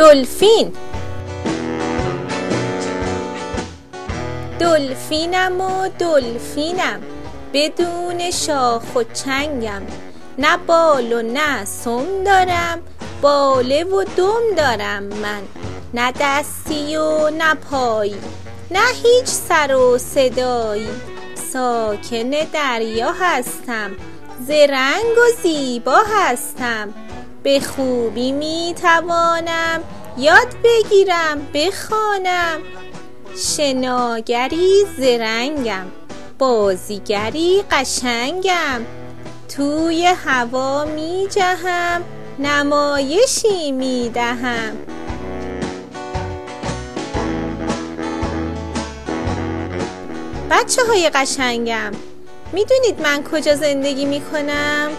دلفین. دلفینم و دلفینم بدون شاخ و چنگم. نه بال و نه سم دارم باله و دم دارم من. نه دستی و نه پایی نه هیچ سر و صدایی. ساکن دریا هستم زرنگ و زیبا هستم. به خوبی می توانم یاد بگیرم بخوانم. شناگری زرنگم بازیگری قشنگم. توی هوا می جهم نمایشی می دهم بچه های قشنگم می‌دونید من کجا زندگی می کنم؟